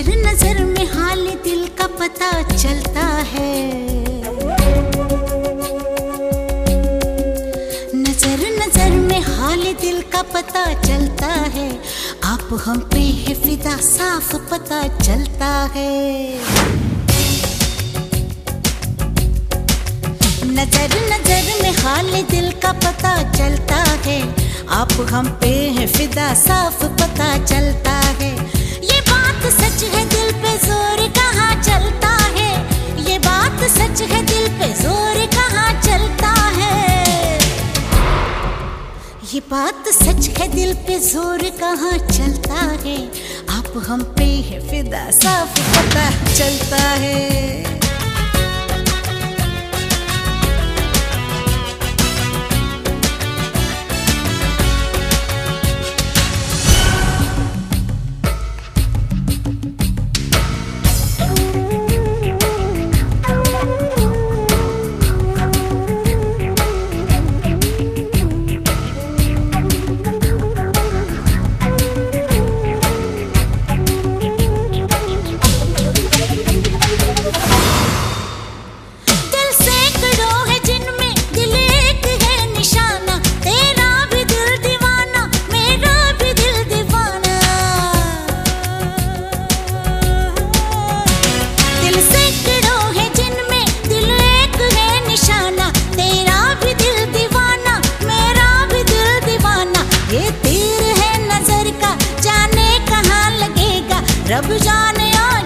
नज़र नज़र में हाल दिल का पता चलता है। नज़र नज़र में हाल दिल का पता चलता है। आप हम पे है फिदा, साफ़ पता चलता है। नज़र नज़र में हाल दिल का पता चलता है। आप हम पे है फिदा, साफ़ पता चलता है। बात सच है दिल पे ज़ोर कहाँ चलता है? ये बात सच दिल पे ज़ोर कहाँ चलता है? ये बात सच है दिल पे ज़ोर कहाँ चलता है? आप हम पे है फिदा, साफ़ पता चलता है।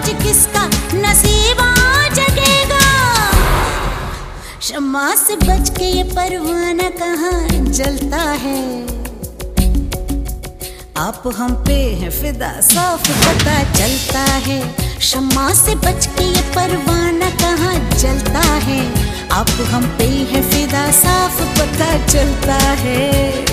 आज किसका नसीब जगेगा? शम्मा से बच के ये परवाना कहाँ जलता है? आप हम पे है फिदा, साफ़ पता चलता है। शम्मा से बच के ये परवाना कहाँ जलता है? आप हम पे है फिदा, साफ़ पता चलता है।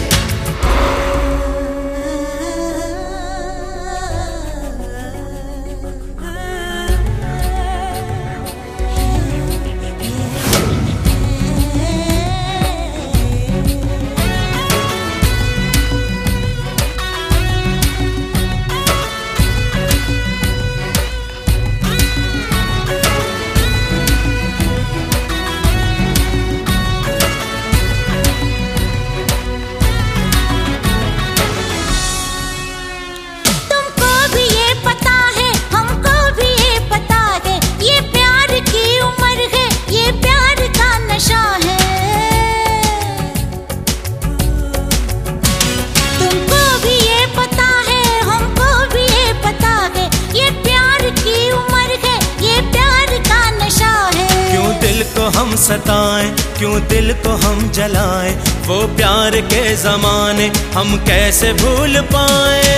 सताएँ, क्यों दिल को हम जलाएँ? वो प्यार के जमाने हम कैसे भूल पाए?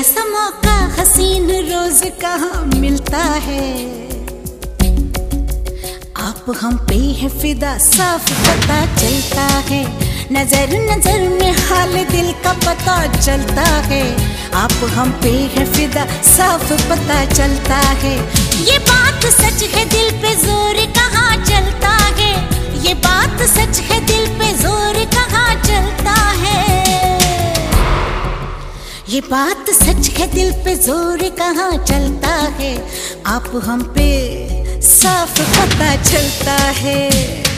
ऐसा मौका हसीन रोज कहाँ मिलता है? आप हम पे है फिदा, साफ़ पता चलता है। नज़र नज़र में हाल दिल का पता चलता है। आप हम पे है फिदा, साफ़ पता चलता है। ये ये बात सच है, दिल पे ज़ोर कहाँ चलता है? आप हम पे साफ़ पता चलता है।